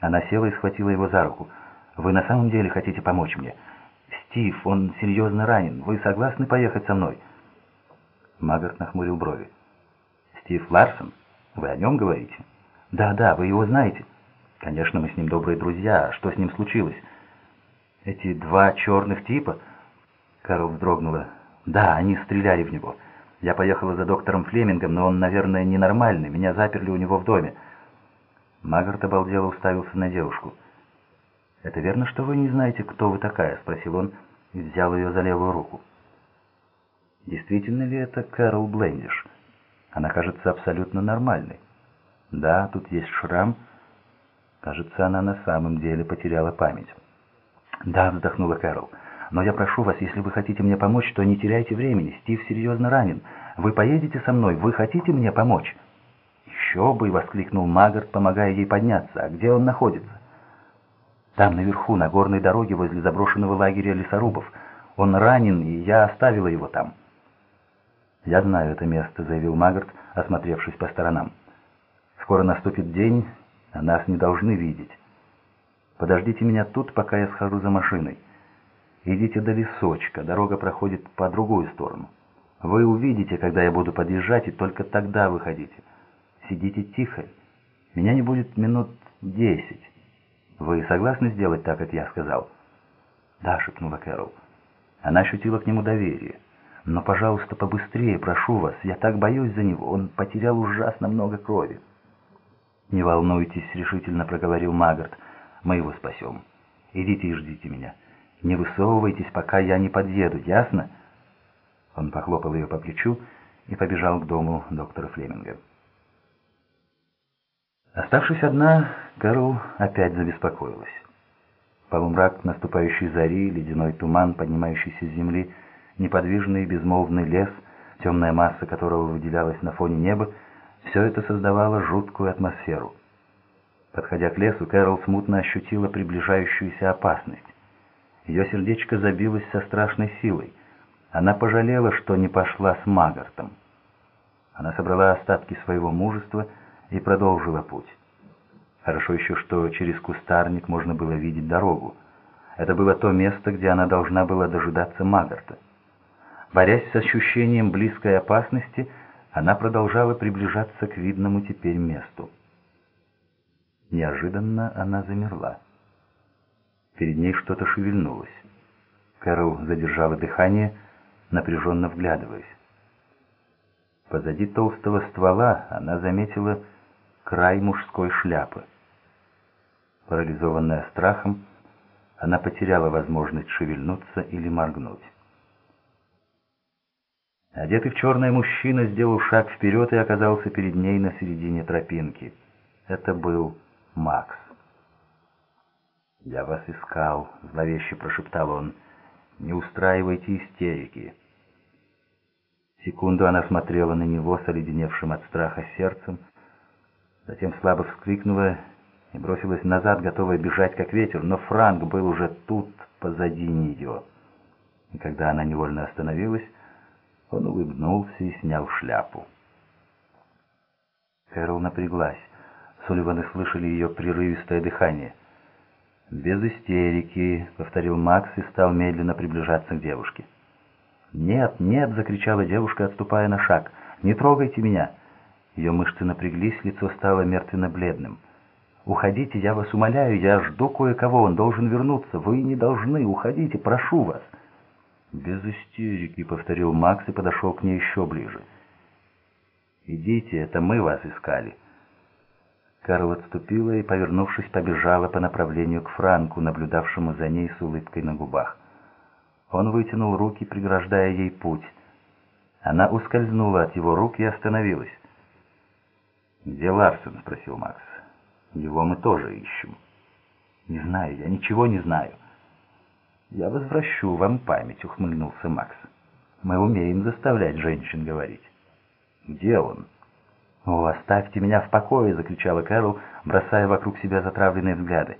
Она села и схватила его за руку. «Вы на самом деле хотите помочь мне? Стив, он серьезно ранен. Вы согласны поехать со мной?» Магарт нахмурил брови. «Стив Ларсон? Вы о нем говорите?» «Да, да, вы его знаете». «Конечно, мы с ним добрые друзья. Что с ним случилось?» «Эти два черных типа?» Карл вздрогнула. «Да, они стреляли в него. Я поехала за доктором Флемингом, но он, наверное, ненормальный. Меня заперли у него в доме». Магарт обалдело уставился на девушку. «Это верно, что вы не знаете, кто вы такая?» — спросил он и взял ее за левую руку. «Действительно ли это Кэрол Блендиш? Она кажется абсолютно нормальной. Да, тут есть шрам. Кажется, она на самом деле потеряла память». «Да», — вздохнула Кэрол, — «но я прошу вас, если вы хотите мне помочь, то не теряйте времени. Стив серьезно ранен. Вы поедете со мной? Вы хотите мне помочь?» «Еще бы!» — воскликнул Магарт, помогая ей подняться. «А где он находится?» «Там, наверху, на горной дороге, возле заброшенного лагеря лесорубов. Он ранен, и я оставила его там». «Я знаю это место», — заявил Магарт, осмотревшись по сторонам. «Скоро наступит день, а нас не должны видеть. Подождите меня тут, пока я схожу за машиной. Идите до лесочка, дорога проходит по другую сторону. Вы увидите, когда я буду подъезжать, и только тогда выходите. Сидите тихо. Меня не будет минут десять. Вы согласны сделать так, как я сказал?» «Да», — шепнула Кэрол. Она ощутила к нему доверие. Но, пожалуйста, побыстрее, прошу вас, я так боюсь за него, он потерял ужасно много крови. «Не волнуйтесь», — решительно проговорил Магарт, — «мы его спасем. Идите и ждите меня. Не высовывайтесь, пока я не подъеду, ясно?» Он похлопал ее по плечу и побежал к дому доктора Флеминга. Оставшись одна, Кэрол опять забеспокоилась. Полумрак наступающей зари, ледяной туман, поднимающийся с земли — неподвижный безмолвный лес, темная масса которого выделялась на фоне неба, все это создавало жуткую атмосферу. Подходя к лесу, Кэрол смутно ощутила приближающуюся опасность. Ее сердечко забилось со страшной силой. Она пожалела, что не пошла с Магартом. Она собрала остатки своего мужества и продолжила путь. Хорошо еще, что через кустарник можно было видеть дорогу. Это было то место, где она должна была дожидаться Магарта. Борясь с ощущением близкой опасности, она продолжала приближаться к видному теперь месту. Неожиданно она замерла. Перед ней что-то шевельнулось. Кэрол задержала дыхание, напряженно вглядываясь. Позади толстого ствола она заметила край мужской шляпы. Парализованная страхом, она потеряла возможность шевельнуться или моргнуть. Одетый в черное мужчина сделал шаг вперед и оказался перед ней на середине тропинки. Это был Макс. «Я вас искал», — зловеще прошептал он. «Не устраивайте истерики». Секунду она смотрела на него с оледеневшим от страха сердцем, затем слабо вскрикнула и бросилась назад, готовая бежать как ветер, но Франк был уже тут, позади нее. И когда она невольно остановилась, он улыбнулся и снял шляпу. Кэрол напряглась. Сулливаны слышали ее прерывистое дыхание. «Без истерики», — повторил Макс и стал медленно приближаться к девушке. «Нет, нет!» — закричала девушка, отступая на шаг. «Не трогайте меня!» Ее мышцы напряглись, лицо стало мертвенно-бледным. «Уходите, я вас умоляю, я жду кое-кого, он должен вернуться. Вы не должны, уходите, прошу вас!» «Без истерики», — повторил Макс и подошел к ней еще ближе. «Идите, это мы вас искали». Карл отступила и, повернувшись, побежала по направлению к Франку, наблюдавшему за ней с улыбкой на губах. Он вытянул руки, преграждая ей путь. Она ускользнула от его рук и остановилась. «Где Ларсен?» — спросил Макс. «Его мы тоже ищем». «Не знаю, я ничего не знаю». «Я возвращу вам память», — ухмыльнулся Макс. «Мы умеем заставлять женщин говорить». «Где он?» «О, оставьте меня в покое!» — закричала Кэрол, бросая вокруг себя затравленные взгляды.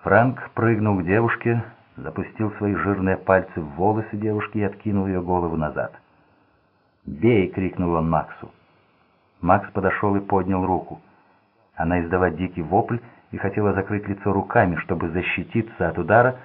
Франк прыгнул к девушке, запустил свои жирные пальцы в волосы девушки и откинул ее голову назад. «Бей!» — крикнул он Максу. Макс подошел и поднял руку. Она издала дикий вопль и хотела закрыть лицо руками, чтобы защититься от удара,